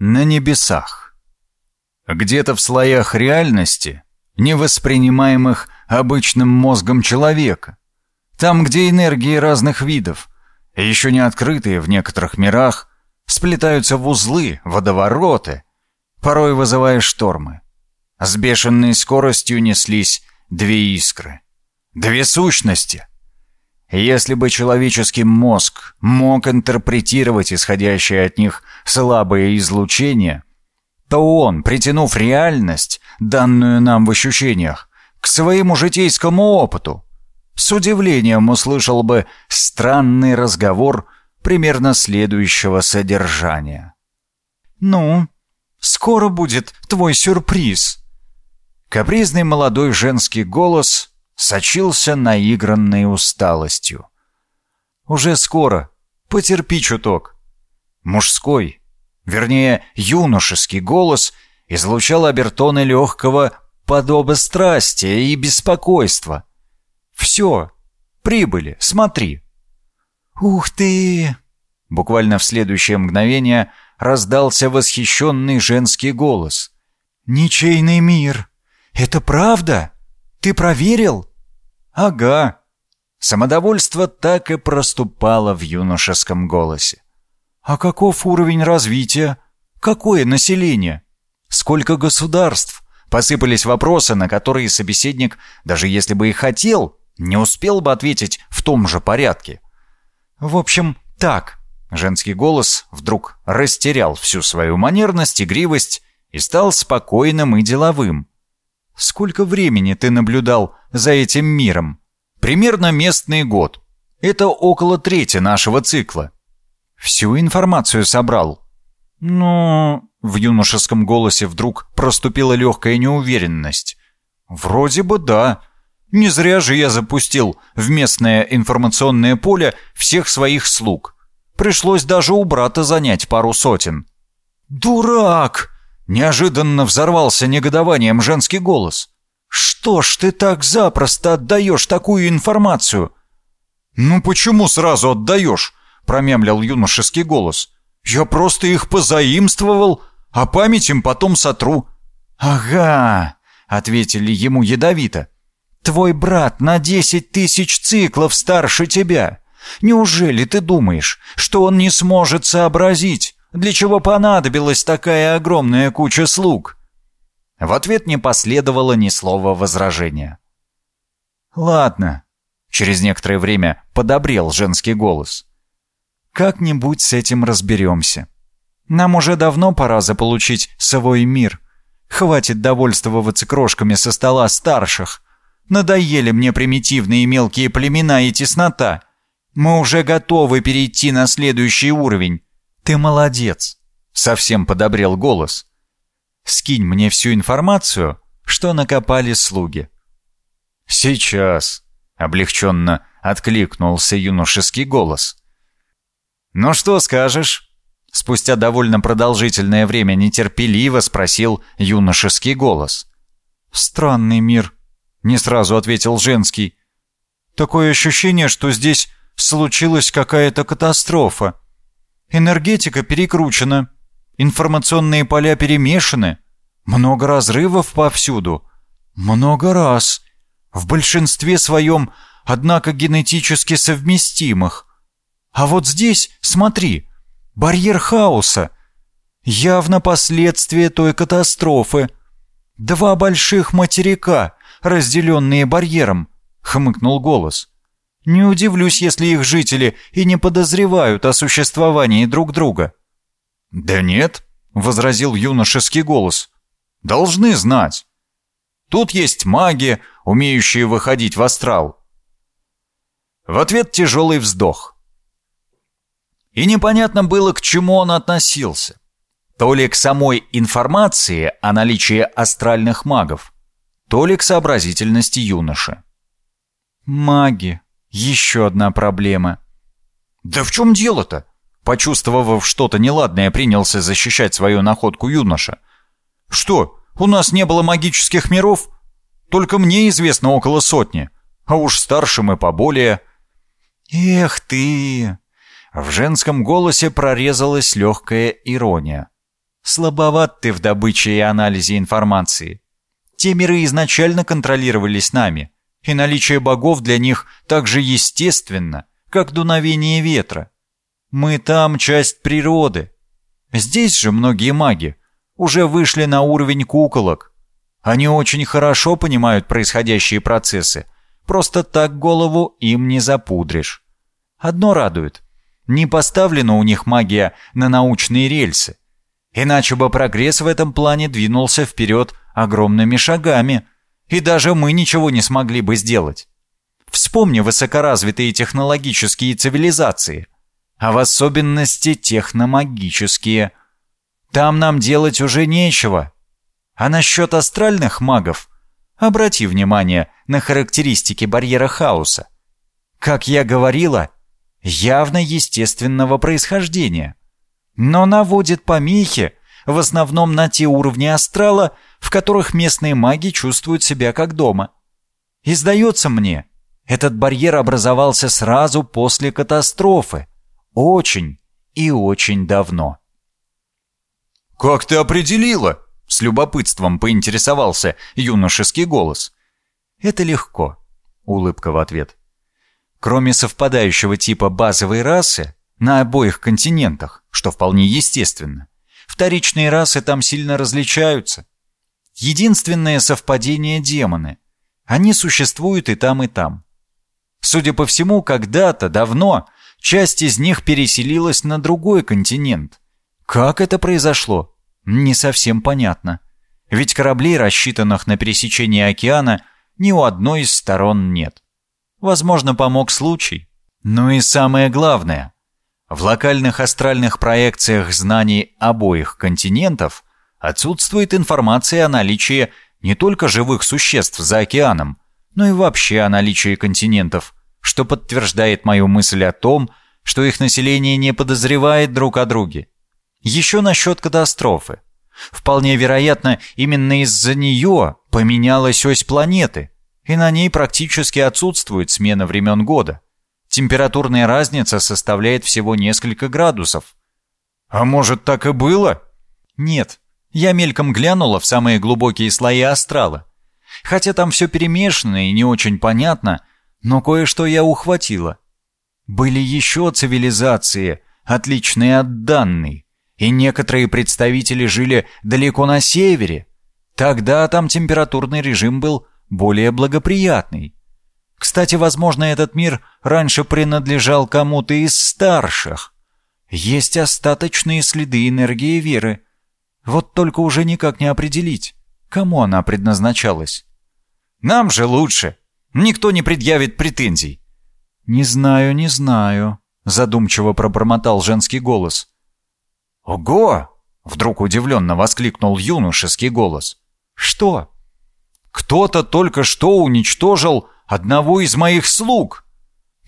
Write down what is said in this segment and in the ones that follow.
на небесах. Где-то в слоях реальности, невоспринимаемых обычным мозгом человека. Там, где энергии разных видов, еще не открытые в некоторых мирах, сплетаются в узлы, водовороты, порой вызывая штормы. С бешеной скоростью неслись две искры. Две сущности. Если бы человеческий мозг мог интерпретировать исходящее от них слабое излучение, то он, притянув реальность, данную нам в ощущениях, к своему житейскому опыту, с удивлением услышал бы странный разговор примерно следующего содержания. «Ну, скоро будет твой сюрприз». Капризный молодой женский голос сочился наигранной усталостью. «Уже скоро. Потерпи чуток». Мужской, вернее, юношеский голос излучал обертоны легкого подобострастия и беспокойства. «Все, прибыли, смотри». «Ух ты!» Буквально в следующее мгновение раздался восхищенный женский голос. «Ничейный мир! Это правда? Ты проверил?» «Ага». Самодовольство так и проступало в юношеском голосе. «А каков уровень развития? Какое население? Сколько государств?» Посыпались вопросы, на которые собеседник, даже если бы и хотел, не успел бы ответить в том же порядке. «В общем, так». Женский голос вдруг растерял всю свою манерность, игривость и стал спокойным и деловым. «Сколько времени ты наблюдал за этим миром?» «Примерно местный год. Это около трети нашего цикла». «Всю информацию собрал?» «Ну...» В юношеском голосе вдруг проступила легкая неуверенность. «Вроде бы да. Не зря же я запустил в местное информационное поле всех своих слуг. Пришлось даже у брата занять пару сотен». «Дурак!» — неожиданно взорвался негодованием женский голос. «Что ж ты так запросто отдаешь такую информацию?» «Ну почему сразу отдаешь?» — промямлил юношеский голос. «Я просто их позаимствовал, а память им потом сотру». «Ага», — ответили ему ядовито. «Твой брат на десять тысяч циклов старше тебя. Неужели ты думаешь, что он не сможет сообразить, для чего понадобилась такая огромная куча слуг?» В ответ не последовало ни слова возражения. «Ладно», — через некоторое время подобрел женский голос. «Как-нибудь с этим разберемся». Нам уже давно пора заполучить свой мир. Хватит довольствоваться крошками со стола старших. Надоели мне примитивные мелкие племена и теснота. Мы уже готовы перейти на следующий уровень. Ты молодец. Совсем подобрел голос. Скинь мне всю информацию, что накопали слуги. Сейчас. Облегченно откликнулся юношеский голос. «Ну что скажешь?» Спустя довольно продолжительное время нетерпеливо спросил юношеский голос. «Странный мир», — не сразу ответил женский. «Такое ощущение, что здесь случилась какая-то катастрофа. Энергетика перекручена, информационные поля перемешаны, много разрывов повсюду. Много раз. В большинстве своем, однако генетически совместимых. А вот здесь, смотри, Барьер хаоса. Явно последствия той катастрофы. Два больших материка, разделенные барьером, хмыкнул голос. Не удивлюсь, если их жители и не подозревают о существовании друг друга. Да нет, возразил юношеский голос. Должны знать. Тут есть маги, умеющие выходить в астрал. В ответ тяжелый вздох. И непонятно было, к чему он относился. То ли к самой информации о наличии астральных магов, то ли к сообразительности юноши. «Маги. Еще одна проблема». «Да в чем дело-то?» Почувствовав что-то неладное, принялся защищать свою находку юноша. «Что, у нас не было магических миров? Только мне известно около сотни, а уж старшим и поболее». «Эх ты!» В женском голосе прорезалась легкая ирония. Слабоват ты в добыче и анализе информации. Те миры изначально контролировались нами, и наличие богов для них так же естественно, как дуновение ветра. Мы там часть природы. Здесь же многие маги уже вышли на уровень куколок. Они очень хорошо понимают происходящие процессы, просто так голову им не запудришь. Одно радует. Не поставлена у них магия на научные рельсы. Иначе бы прогресс в этом плане двинулся вперед огромными шагами, и даже мы ничего не смогли бы сделать. Вспомни высокоразвитые технологические цивилизации, а в особенности техномагические. Там нам делать уже нечего. А насчет астральных магов, обрати внимание на характеристики барьера хаоса. Как я говорила, явно естественного происхождения, но наводит помехи в основном на те уровни астрала, в которых местные маги чувствуют себя как дома. И сдается мне, этот барьер образовался сразу после катастрофы, очень и очень давно. «Как ты определила?» — с любопытством поинтересовался юношеский голос. «Это легко», — улыбка в ответ. Кроме совпадающего типа базовой расы на обоих континентах, что вполне естественно, вторичные расы там сильно различаются. Единственное совпадение – демоны. Они существуют и там, и там. Судя по всему, когда-то, давно, часть из них переселилась на другой континент. Как это произошло? Не совсем понятно. Ведь кораблей, рассчитанных на пересечение океана, ни у одной из сторон нет. Возможно, помог случай. Ну и самое главное. В локальных астральных проекциях знаний обоих континентов отсутствует информация о наличии не только живых существ за океаном, но и вообще о наличии континентов, что подтверждает мою мысль о том, что их население не подозревает друг о друге. Еще насчет катастрофы. Вполне вероятно, именно из-за нее поменялась ось планеты, и на ней практически отсутствует смена времен года. Температурная разница составляет всего несколько градусов. А может, так и было? Нет. Я мельком глянула в самые глубокие слои астрала. Хотя там все перемешано и не очень понятно, но кое-что я ухватила. Были еще цивилизации, отличные от данной, и некоторые представители жили далеко на севере. Тогда там температурный режим был более благоприятный. Кстати, возможно, этот мир раньше принадлежал кому-то из старших. Есть остаточные следы энергии веры. Вот только уже никак не определить, кому она предназначалась. Нам же лучше. Никто не предъявит претензий. Не знаю, не знаю, задумчиво пробормотал женский голос. Ого! Вдруг удивленно воскликнул юношеский голос. Что? Кто-то только что уничтожил одного из моих слуг.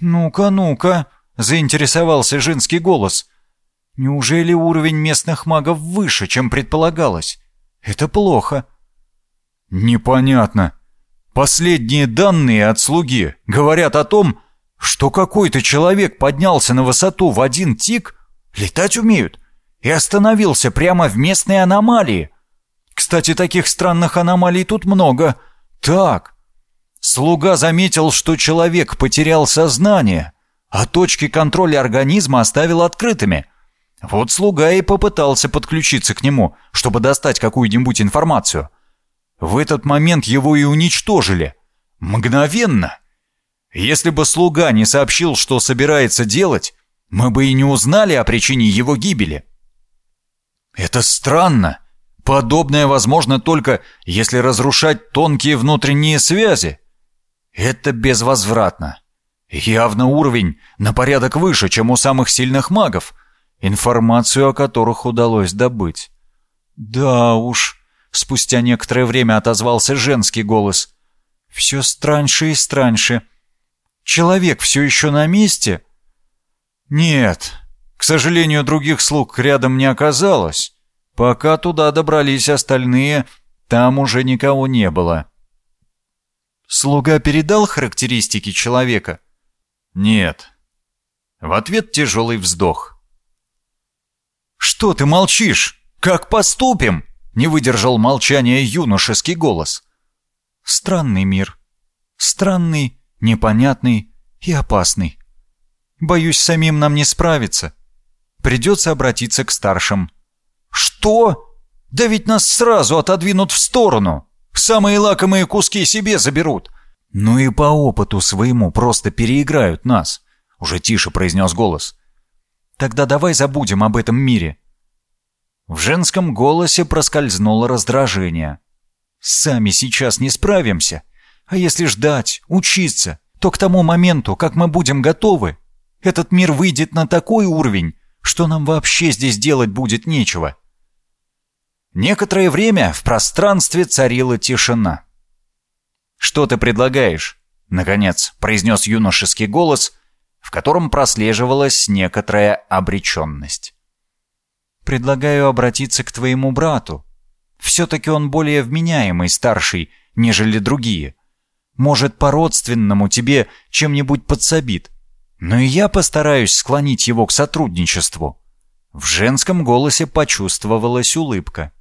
Ну-ка, ну-ка, заинтересовался женский голос. Неужели уровень местных магов выше, чем предполагалось? Это плохо. Непонятно. Последние данные от слуги говорят о том, что какой-то человек поднялся на высоту в один тик, летать умеют, и остановился прямо в местной аномалии. Кстати, таких странных аномалий тут много — так. Слуга заметил, что человек потерял сознание, а точки контроля организма оставил открытыми. Вот слуга и попытался подключиться к нему, чтобы достать какую-нибудь информацию. В этот момент его и уничтожили. Мгновенно. Если бы слуга не сообщил, что собирается делать, мы бы и не узнали о причине его гибели. Это странно. Подобное возможно только, если разрушать тонкие внутренние связи. Это безвозвратно. Явно уровень на порядок выше, чем у самых сильных магов, информацию о которых удалось добыть. Да уж, спустя некоторое время отозвался женский голос. Все страньше и страньше. Человек все еще на месте? Нет, к сожалению, других слуг рядом не оказалось. Пока туда добрались остальные, там уже никого не было. Слуга передал характеристики человека? Нет. В ответ тяжелый вздох. «Что ты молчишь?» Как поступим?» — не выдержал молчания юношеский голос. «Странный мир. Странный, непонятный и опасный. Боюсь, самим нам не справиться. Придется обратиться к старшим». «Что? Да ведь нас сразу отодвинут в сторону. Самые лакомые куски себе заберут». «Ну и по опыту своему просто переиграют нас», — уже тише произнес голос. «Тогда давай забудем об этом мире». В женском голосе проскользнуло раздражение. «Сами сейчас не справимся. А если ждать, учиться, то к тому моменту, как мы будем готовы, этот мир выйдет на такой уровень, что нам вообще здесь делать будет нечего». Некоторое время в пространстве царила тишина. «Что ты предлагаешь?» — наконец произнес юношеский голос, в котором прослеживалась некоторая обреченность. «Предлагаю обратиться к твоему брату. Все-таки он более вменяемый старший, нежели другие. Может, по-родственному тебе чем-нибудь подсобит. Но и я постараюсь склонить его к сотрудничеству». В женском голосе почувствовалась улыбка.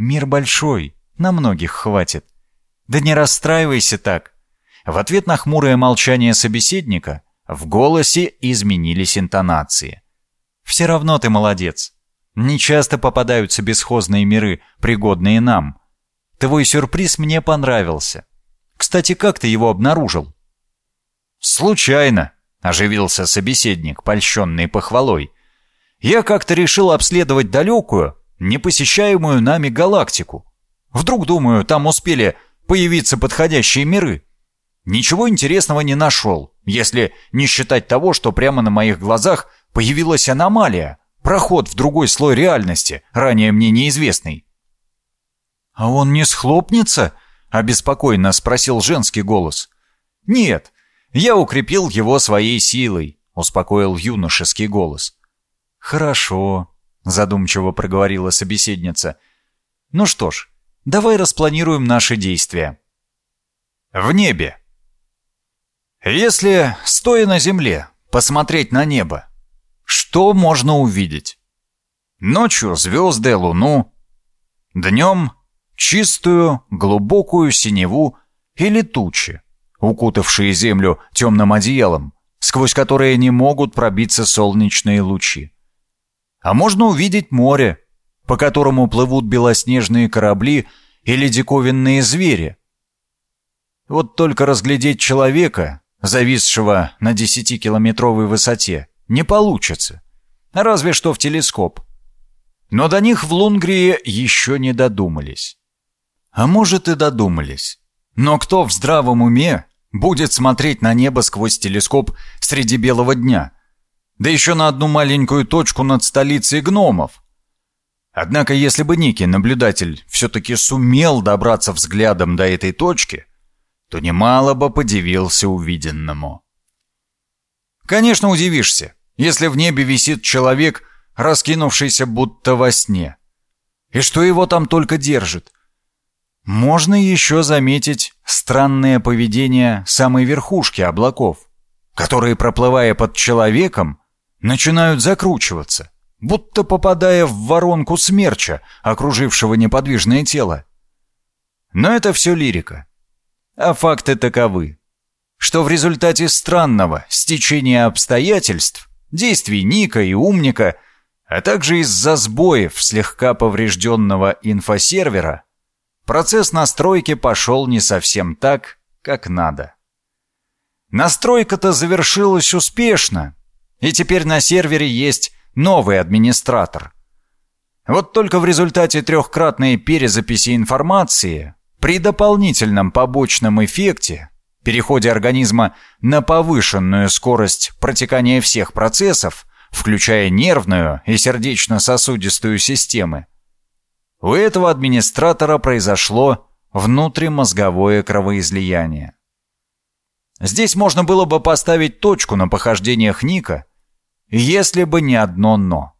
Мир большой, на многих хватит. Да не расстраивайся так. В ответ на хмурое молчание собеседника в голосе изменились интонации. Все равно ты молодец. Не часто попадаются бесхозные миры, пригодные нам. Твой сюрприз мне понравился. Кстати, как ты его обнаружил? Случайно, оживился собеседник, польщенный похвалой. Я как-то решил обследовать далекую, непосещаемую нами галактику. Вдруг, думаю, там успели появиться подходящие миры. Ничего интересного не нашел, если не считать того, что прямо на моих глазах появилась аномалия, проход в другой слой реальности, ранее мне неизвестный. «А он не схлопнется?» — обеспокоенно спросил женский голос. «Нет, я укрепил его своей силой», — успокоил юношеский голос. «Хорошо», — задумчиво проговорила собеседница. «Ну что ж, давай распланируем наши действия». «В небе». Если, стоя на земле, посмотреть на небо, что можно увидеть? Ночью звезды, луну. Днем чистую, глубокую синеву или тучи, укутавшие землю темным одеялом, сквозь которые не могут пробиться солнечные лучи. А можно увидеть море, по которому плывут белоснежные корабли или диковинные звери. Вот только разглядеть человека, зависшего на десятикилометровой высоте, не получится. Разве что в телескоп. Но до них в Лунгрии еще не додумались. А может и додумались. Но кто в здравом уме будет смотреть на небо сквозь телескоп среди белого дня – да еще на одну маленькую точку над столицей гномов. Однако, если бы некий наблюдатель все-таки сумел добраться взглядом до этой точки, то немало бы подивился увиденному. Конечно, удивишься, если в небе висит человек, раскинувшийся будто во сне. И что его там только держит? Можно еще заметить странное поведение самой верхушки облаков, которые, проплывая под человеком, начинают закручиваться, будто попадая в воронку смерча, окружившего неподвижное тело. Но это все лирика. А факты таковы, что в результате странного стечения обстоятельств, действий Ника и Умника, а также из-за сбоев слегка поврежденного инфосервера, процесс настройки пошел не совсем так, как надо. Настройка-то завершилась успешно, и теперь на сервере есть новый администратор. Вот только в результате трехкратной перезаписи информации при дополнительном побочном эффекте, переходе организма на повышенную скорость протекания всех процессов, включая нервную и сердечно-сосудистую системы, у этого администратора произошло внутримозговое кровоизлияние. Здесь можно было бы поставить точку на похождениях Ника если бы не одно «но».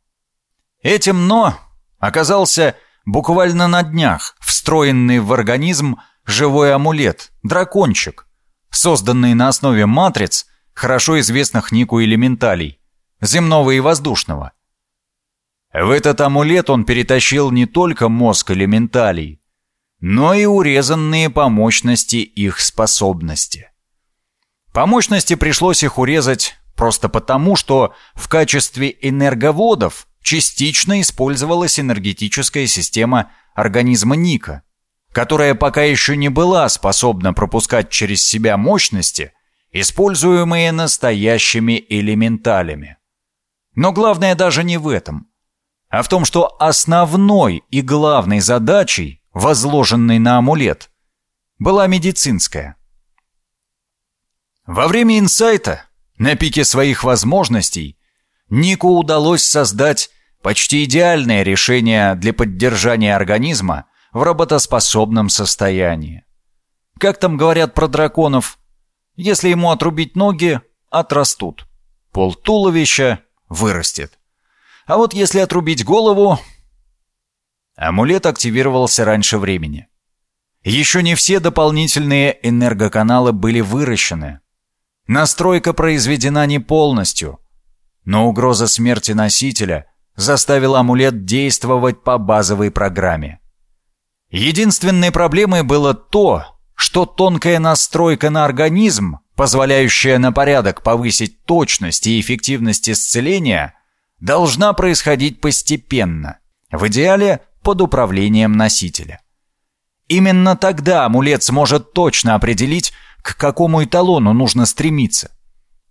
Этим «но» оказался буквально на днях встроенный в организм живой амулет, дракончик, созданный на основе матриц, хорошо известных Нику элементалей, земного и воздушного. В этот амулет он перетащил не только мозг элементалей, но и урезанные по мощности их способности. По мощности пришлось их урезать просто потому, что в качестве энерговодов частично использовалась энергетическая система организма Ника, которая пока еще не была способна пропускать через себя мощности, используемые настоящими элементалями. Но главное даже не в этом, а в том, что основной и главной задачей, возложенной на амулет, была медицинская. Во время инсайта, на пике своих возможностей, Нику удалось создать почти идеальное решение для поддержания организма в работоспособном состоянии. Как там говорят про драконов, если ему отрубить ноги, отрастут. Пол туловища вырастет. А вот если отрубить голову... Амулет активировался раньше времени. Еще не все дополнительные энергоканалы были выращены. Настройка произведена не полностью, но угроза смерти носителя заставила амулет действовать по базовой программе. Единственной проблемой было то, что тонкая настройка на организм, позволяющая на порядок повысить точность и эффективность исцеления, должна происходить постепенно, в идеале под управлением носителя. Именно тогда амулет сможет точно определить, к какому эталону нужно стремиться.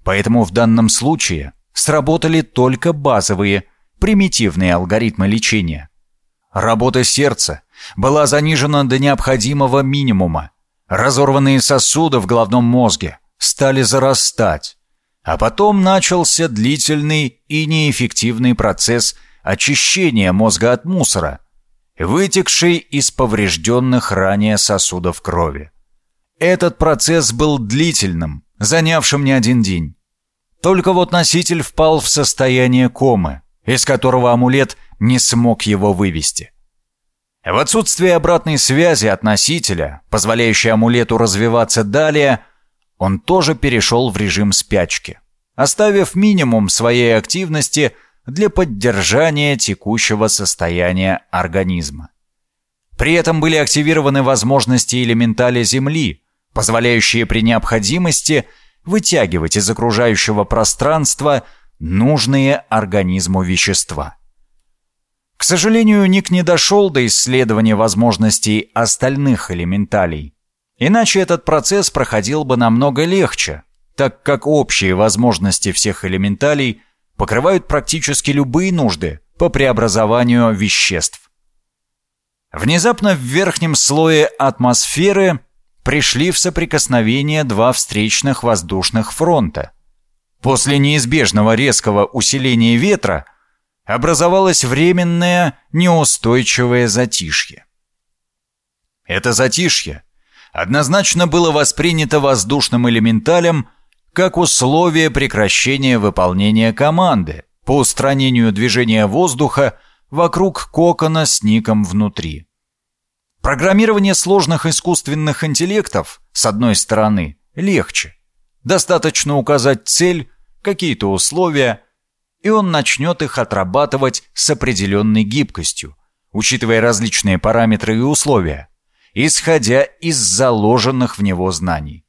Поэтому в данном случае сработали только базовые, примитивные алгоритмы лечения. Работа сердца была занижена до необходимого минимума. Разорванные сосуды в головном мозге стали зарастать. А потом начался длительный и неэффективный процесс очищения мозга от мусора, вытекший из поврежденных ранее сосудов крови. Этот процесс был длительным, занявшим не один день. Только вот носитель впал в состояние комы, из которого амулет не смог его вывести. В отсутствие обратной связи от носителя, позволяющей амулету развиваться далее, он тоже перешел в режим спячки, оставив минимум своей активности для поддержания текущего состояния организма. При этом были активированы возможности элементали Земли, позволяющие при необходимости вытягивать из окружающего пространства нужные организму вещества. К сожалению, Ник не дошел до исследования возможностей остальных элементалей. Иначе этот процесс проходил бы намного легче, так как общие возможности всех элементалей покрывают практически любые нужды по преобразованию веществ. Внезапно в верхнем слое атмосферы пришли в соприкосновение два встречных воздушных фронта. После неизбежного резкого усиления ветра – образовалось временное неустойчивое затишье. Это затишье однозначно было воспринято воздушным элементалем как условие прекращения выполнения команды по устранению движения воздуха вокруг кокона с ником внутри. Программирование сложных искусственных интеллектов, с одной стороны, легче. Достаточно указать цель, какие-то условия – и он начнет их отрабатывать с определенной гибкостью, учитывая различные параметры и условия, исходя из заложенных в него знаний.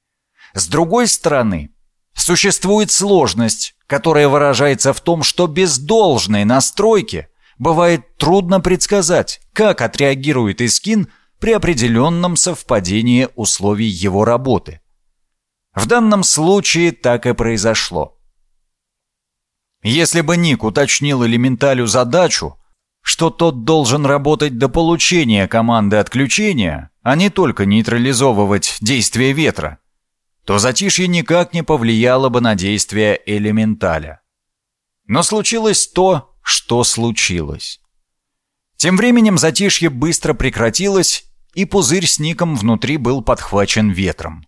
С другой стороны, существует сложность, которая выражается в том, что без должной настройки бывает трудно предсказать, как отреагирует Искин при определенном совпадении условий его работы. В данном случае так и произошло. Если бы Ник уточнил элементалю задачу, что тот должен работать до получения команды отключения, а не только нейтрализовывать действие ветра, то затишье никак не повлияло бы на действие элементаля. Но случилось то, что случилось. Тем временем затишье быстро прекратилось, и пузырь с ником внутри был подхвачен ветром.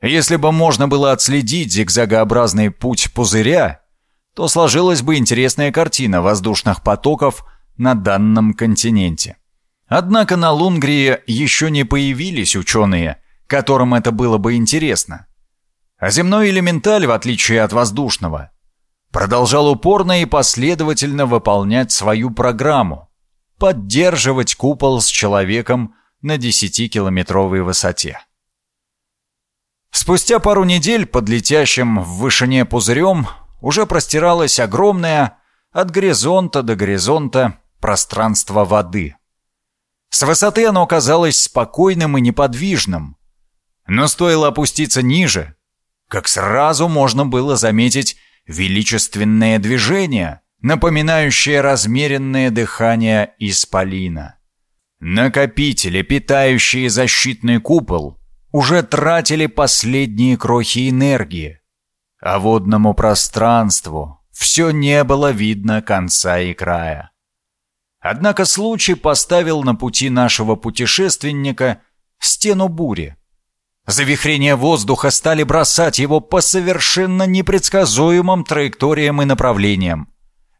Если бы можно было отследить зигзагообразный путь пузыря, то сложилась бы интересная картина воздушных потоков на данном континенте. Однако на Лунгрии еще не появились ученые, которым это было бы интересно. А земной элементаль, в отличие от воздушного, продолжал упорно и последовательно выполнять свою программу — поддерживать купол с человеком на 10-километровой высоте. Спустя пару недель под летящим в вышине пузырем уже простиралось огромное от горизонта до горизонта пространство воды. С высоты оно казалось спокойным и неподвижным. Но стоило опуститься ниже, как сразу можно было заметить величественное движение, напоминающее размеренное дыхание исполина. Накопители, питающие защитный купол, уже тратили последние крохи энергии, а водному пространству все не было видно конца и края. Однако случай поставил на пути нашего путешественника стену бури. Завихрения воздуха стали бросать его по совершенно непредсказуемым траекториям и направлениям.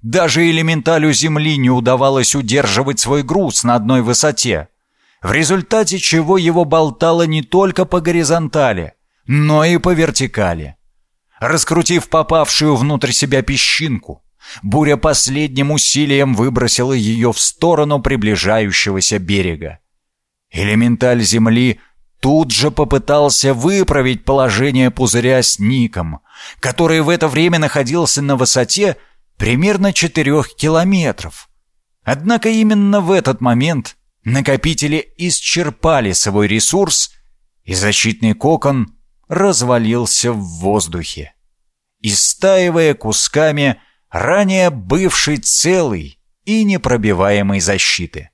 Даже элементалю Земли не удавалось удерживать свой груз на одной высоте, в результате чего его болтало не только по горизонтали, но и по вертикали. Раскрутив попавшую внутрь себя песчинку, буря последним усилием выбросила ее в сторону приближающегося берега. Элементаль Земли тут же попытался выправить положение пузыря с Ником, который в это время находился на высоте примерно 4 километров. Однако именно в этот момент накопители исчерпали свой ресурс, и защитный кокон развалился в воздухе, истаивая кусками ранее бывшей целой и непробиваемой защиты.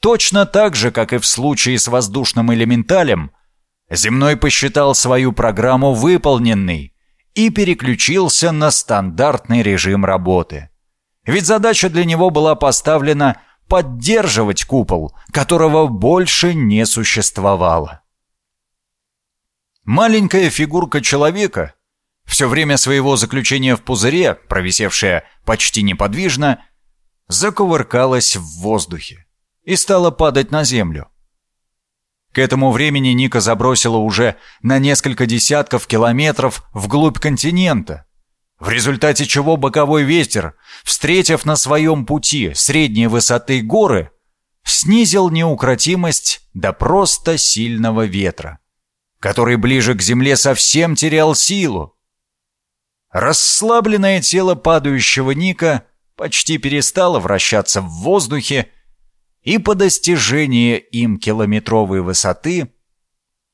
Точно так же, как и в случае с воздушным элементалем, Земной посчитал свою программу выполненной и переключился на стандартный режим работы. Ведь задача для него была поставлена поддерживать купол, которого больше не существовало. Маленькая фигурка человека, все время своего заключения в пузыре, провисевшая почти неподвижно, закувыркалась в воздухе и стала падать на землю. К этому времени Ника забросила уже на несколько десятков километров вглубь континента, в результате чего боковой ветер, встретив на своем пути средней высоты горы, снизил неукротимость до просто сильного ветра, который ближе к земле совсем терял силу. Расслабленное тело падающего Ника почти перестало вращаться в воздухе, и по достижении им километровой высоты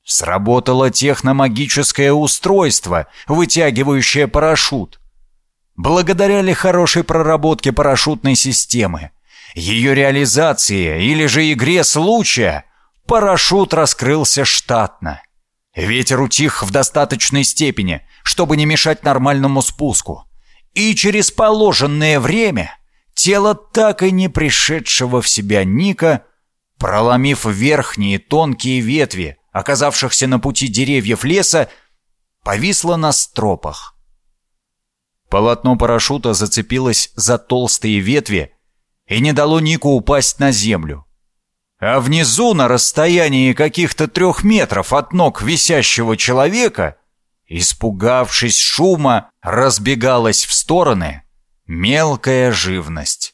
сработало техномагическое устройство, вытягивающее парашют. Благодаря ли хорошей проработке парашютной системы, ее реализации или же игре случая, парашют раскрылся штатно. Ветер утих в достаточной степени, чтобы не мешать нормальному спуску. И через положенное время Тело так и не пришедшего в себя Ника, проломив верхние тонкие ветви, оказавшихся на пути деревьев леса, повисло на стропах. Полотно парашюта зацепилось за толстые ветви и не дало Нику упасть на землю. А внизу, на расстоянии каких-то трех метров от ног висящего человека, испугавшись шума, разбегалась в стороны Мелкая живность.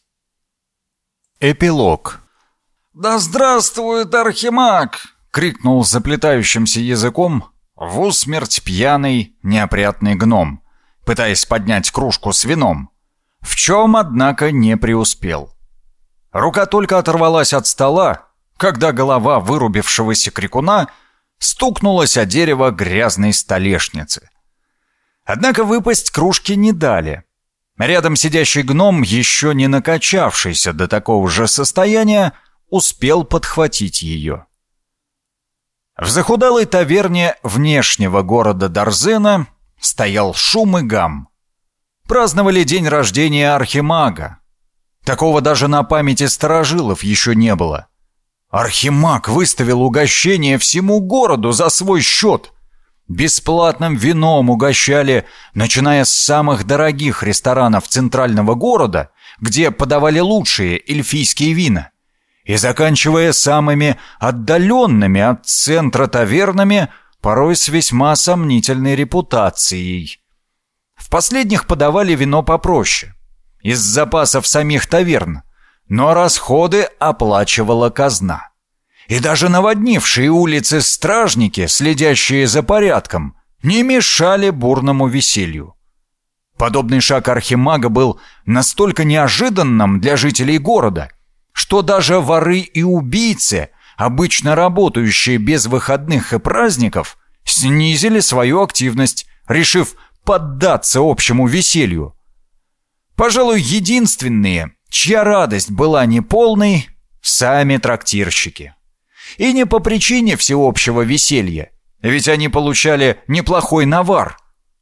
Эпилог. «Да здравствует Архимаг!» — крикнул заплетающимся языком в усмерть пьяный, неопрятный гном, пытаясь поднять кружку с вином, в чем, однако, не преуспел. Рука только оторвалась от стола, когда голова вырубившегося крикуна стукнулась о дерево грязной столешницы. Однако выпасть кружки не дали — Рядом сидящий гном, еще не накачавшийся до такого же состояния, успел подхватить ее. В захудалой таверне внешнего города Дарзена стоял шум и гам. Праздновали день рождения Архимага. Такого даже на памяти старожилов еще не было. Архимаг выставил угощение всему городу за свой счет — Бесплатным вином угощали, начиная с самых дорогих ресторанов центрального города, где подавали лучшие эльфийские вина, и заканчивая самыми отдаленными от центра тавернами, порой с весьма сомнительной репутацией. В последних подавали вино попроще, из запасов самих таверн, но расходы оплачивала казна. И даже наводнившие улицы стражники, следящие за порядком, не мешали бурному веселью. Подобный шаг архимага был настолько неожиданным для жителей города, что даже воры и убийцы, обычно работающие без выходных и праздников, снизили свою активность, решив поддаться общему веселью. Пожалуй, единственные, чья радость была неполной, сами трактирщики. И не по причине всеобщего веселья, ведь они получали неплохой навар,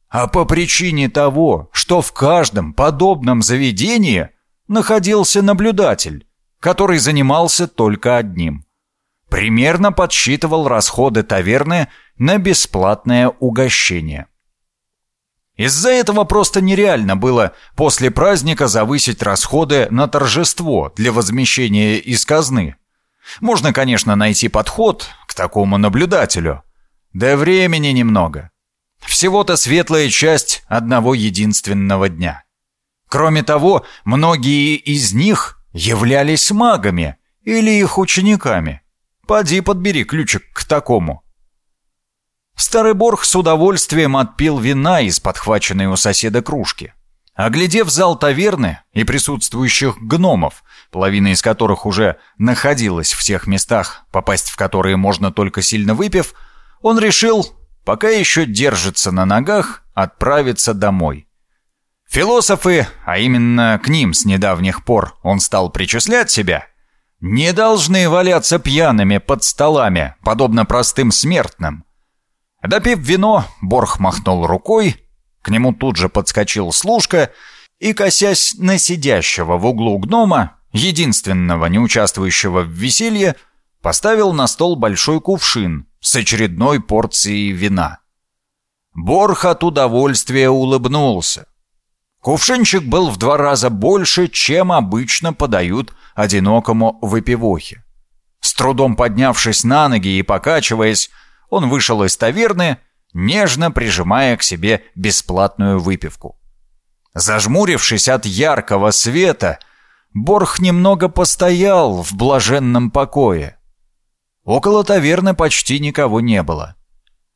а по причине того, что в каждом подобном заведении находился наблюдатель, который занимался только одним. Примерно подсчитывал расходы таверны на бесплатное угощение. Из-за этого просто нереально было после праздника завысить расходы на торжество для возмещения из казны. Можно, конечно, найти подход к такому наблюдателю. Да времени немного. Всего-то светлая часть одного единственного дня. Кроме того, многие из них являлись магами или их учениками. Поди подбери ключик к такому. Старый Борг с удовольствием отпил вина из подхваченной у соседа кружки. Оглядев зал таверны и присутствующих гномов, половина из которых уже находилась в тех местах, попасть в которые можно только сильно выпив, он решил пока еще держится на ногах, отправиться домой. Философы, а именно к ним с недавних пор он стал причислять себя, не должны валяться пьяными под столами, подобно простым смертным. Допив вино, Борх махнул рукой, к нему тут же подскочил служка и, косясь на сидящего в углу гнома, единственного не участвующего в веселье, поставил на стол большой кувшин с очередной порцией вина. Борх от удовольствия улыбнулся. Кувшинчик был в два раза больше, чем обычно подают одинокому выпивохе. С трудом поднявшись на ноги и покачиваясь, он вышел из таверны, нежно прижимая к себе бесплатную выпивку. Зажмурившись от яркого света, Борх немного постоял в блаженном покое. Около таверны почти никого не было.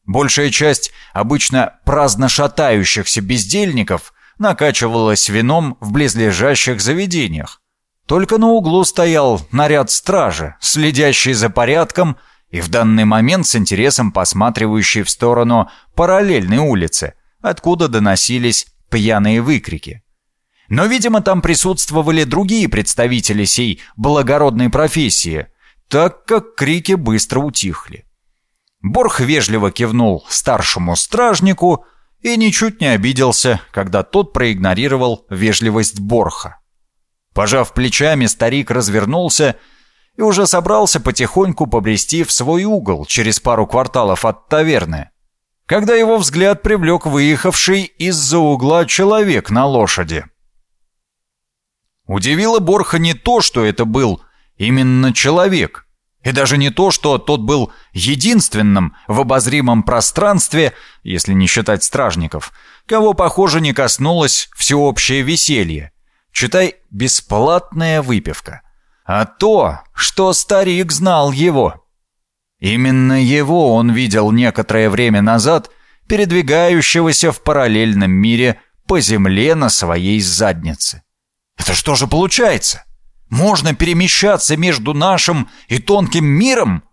Большая часть обычно праздно шатающихся бездельников накачивалась вином в близлежащих заведениях. Только на углу стоял наряд стражи, следящий за порядком и в данный момент с интересом посматривающий в сторону параллельной улицы, откуда доносились пьяные выкрики. Но, видимо, там присутствовали другие представители сей благородной профессии – так как крики быстро утихли. Борх вежливо кивнул старшему стражнику и ничуть не обиделся, когда тот проигнорировал вежливость Борха. Пожав плечами, старик развернулся уже собрался потихоньку побрести в свой угол через пару кварталов от таверны, когда его взгляд привлек выехавший из-за угла человек на лошади. Удивило Борха не то, что это был именно человек. И даже не то, что тот был единственным в обозримом пространстве, если не считать стражников, кого, похоже, не коснулось всеобщее веселье. Читай, бесплатная выпивка. А то, что старик знал его. Именно его он видел некоторое время назад, передвигающегося в параллельном мире по земле на своей заднице. Это что же получается? Можно перемещаться между нашим и тонким миром?»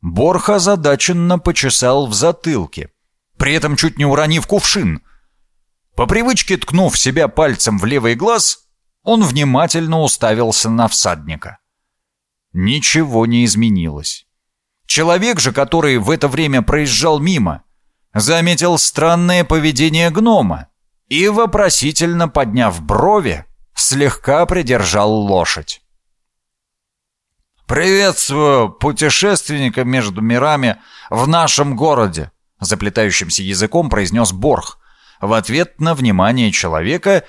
Борх озадаченно почесал в затылке, при этом чуть не уронив кувшин. По привычке ткнув себя пальцем в левый глаз, он внимательно уставился на всадника. Ничего не изменилось. Человек же, который в это время проезжал мимо, заметил странное поведение гнома и, вопросительно подняв брови, слегка придержал лошадь. «Приветствую путешественника между мирами в нашем городе», заплетающимся языком произнес Борх в ответ на внимание человека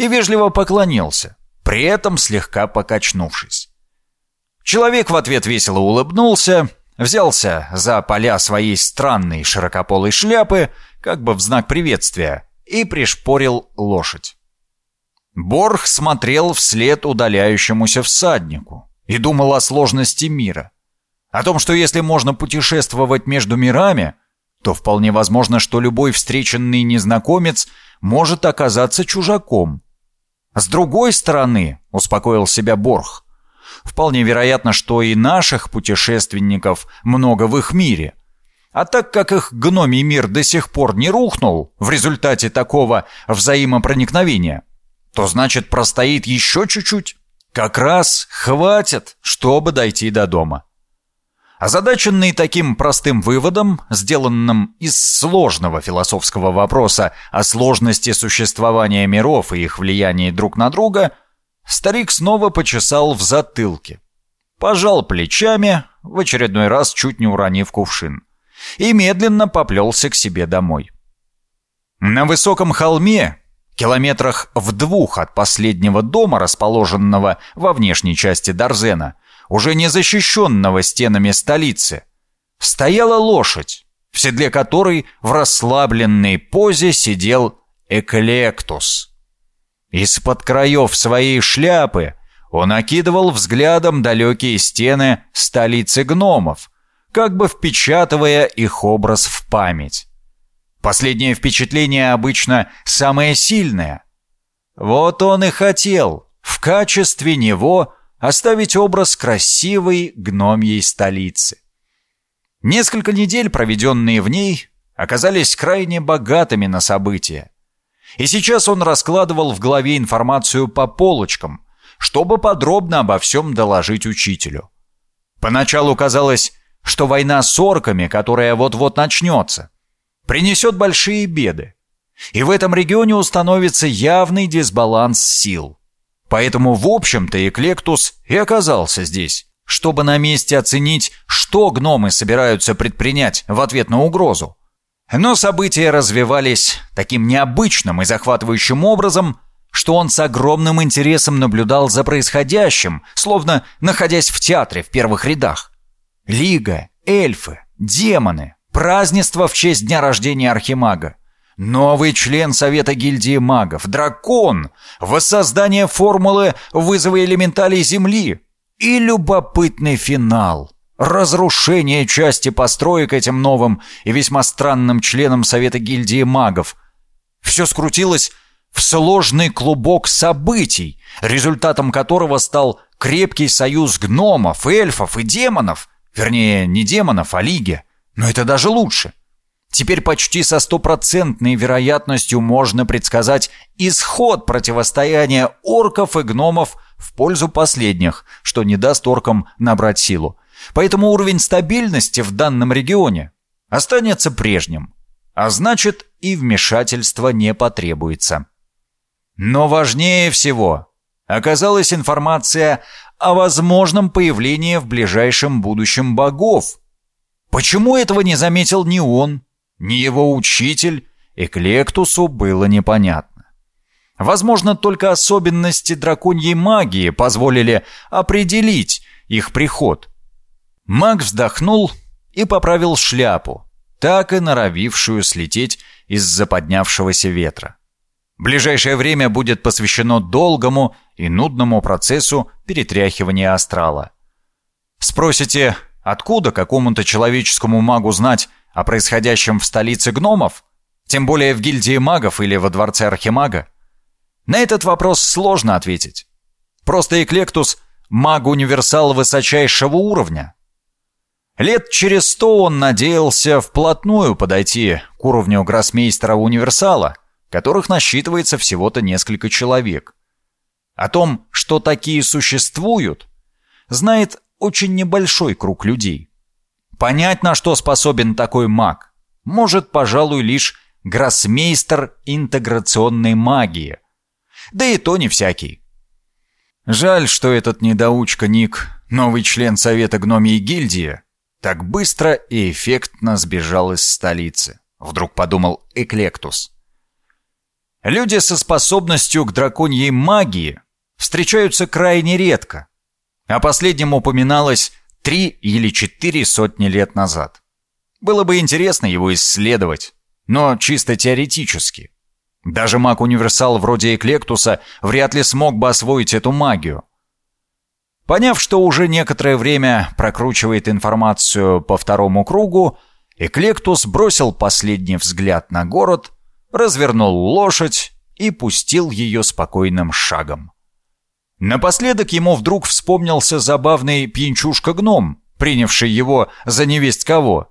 и вежливо поклонился, при этом слегка покачнувшись. Человек в ответ весело улыбнулся, взялся за поля своей странной широкополой шляпы, как бы в знак приветствия, и пришпорил лошадь. Борх смотрел вслед удаляющемуся всаднику и думал о сложности мира. О том, что если можно путешествовать между мирами, то вполне возможно, что любой встреченный незнакомец может оказаться чужаком. С другой стороны, успокоил себя Борх, вполне вероятно, что и наших путешественников много в их мире. А так как их гномий мир до сих пор не рухнул в результате такого взаимопроникновения, то значит простоит еще чуть-чуть. Как раз хватит, чтобы дойти до дома. Озадаченный таким простым выводом, сделанным из сложного философского вопроса о сложности существования миров и их влиянии друг на друга, старик снова почесал в затылке. Пожал плечами, в очередной раз чуть не уронив кувшин, и медленно поплелся к себе домой. На высоком холме, километрах в двух от последнего дома, расположенного во внешней части Дарзена, уже не защищенного стенами столицы, стояла лошадь, в седле которой в расслабленной позе сидел Эклектус. Из-под краев своей шляпы он окидывал взглядом далекие стены столицы гномов, как бы впечатывая их образ в память. Последнее впечатление обычно самое сильное. Вот он и хотел в качестве него оставить образ красивой гномьей столицы. Несколько недель, проведенные в ней, оказались крайне богатыми на события. И сейчас он раскладывал в голове информацию по полочкам, чтобы подробно обо всем доложить учителю. Поначалу казалось, что война с орками, которая вот-вот начнется, принесет большие беды. И в этом регионе установится явный дисбаланс сил. Поэтому, в общем-то, Эклектус и оказался здесь, чтобы на месте оценить, что гномы собираются предпринять в ответ на угрозу. Но события развивались таким необычным и захватывающим образом, что он с огромным интересом наблюдал за происходящим, словно находясь в театре в первых рядах. Лига, эльфы, демоны, празднество в честь дня рождения Архимага. Новый член Совета гильдии магов, дракон, воссоздание формулы вызова элементалей Земли и любопытный финал. Разрушение части построек этим новым и весьма странным членом Совета гильдии магов. Все скрутилось в сложный клубок событий, результатом которого стал крепкий союз гномов, эльфов и демонов. Вернее, не демонов, а лиги. Но это даже лучше. Теперь почти со стопроцентной вероятностью можно предсказать исход противостояния орков и гномов в пользу последних, что не даст оркам набрать силу. Поэтому уровень стабильности в данном регионе останется прежним, а значит и вмешательства не потребуется. Но важнее всего оказалась информация о возможном появлении в ближайшем будущем богов. Почему этого не заметил ни он, ни его учитель Эклектусу было непонятно. Возможно, только особенности драконьей магии позволили определить их приход. Маг вздохнул и поправил шляпу, так и норовившую слететь из-за поднявшегося ветра. Ближайшее время будет посвящено долгому и нудному процессу перетряхивания астрала. Спросите, откуда какому-то человеческому магу знать, о происходящем в столице гномов, тем более в гильдии магов или во дворце архимага? На этот вопрос сложно ответить. Просто Эклектус — маг-универсал высочайшего уровня. Лет через сто он надеялся вплотную подойти к уровню гроссмейстера-универсала, которых насчитывается всего-то несколько человек. О том, что такие существуют, знает очень небольшой круг людей. Понять, на что способен такой маг, может, пожалуй, лишь гроссмейстер интеграционной магии. Да и то не всякий. Жаль, что этот недоучка Ник, новый член Совета Гномии Гильдии, так быстро и эффектно сбежал из столицы. Вдруг подумал Эклектус. Люди со способностью к драконьей магии встречаются крайне редко. О последнем упоминалось три или четыре сотни лет назад. Было бы интересно его исследовать, но чисто теоретически. Даже маг-универсал вроде Эклектуса вряд ли смог бы освоить эту магию. Поняв, что уже некоторое время прокручивает информацию по второму кругу, Эклектус бросил последний взгляд на город, развернул лошадь и пустил ее спокойным шагом. Напоследок ему вдруг вспомнился забавный пьянчушка-гном, принявший его за невесть кого.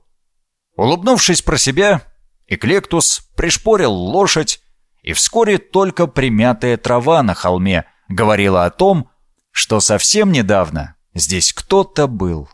Улыбнувшись про себя, Эклектус пришпорил лошадь, и вскоре только примятая трава на холме говорила о том, что совсем недавно здесь кто-то был.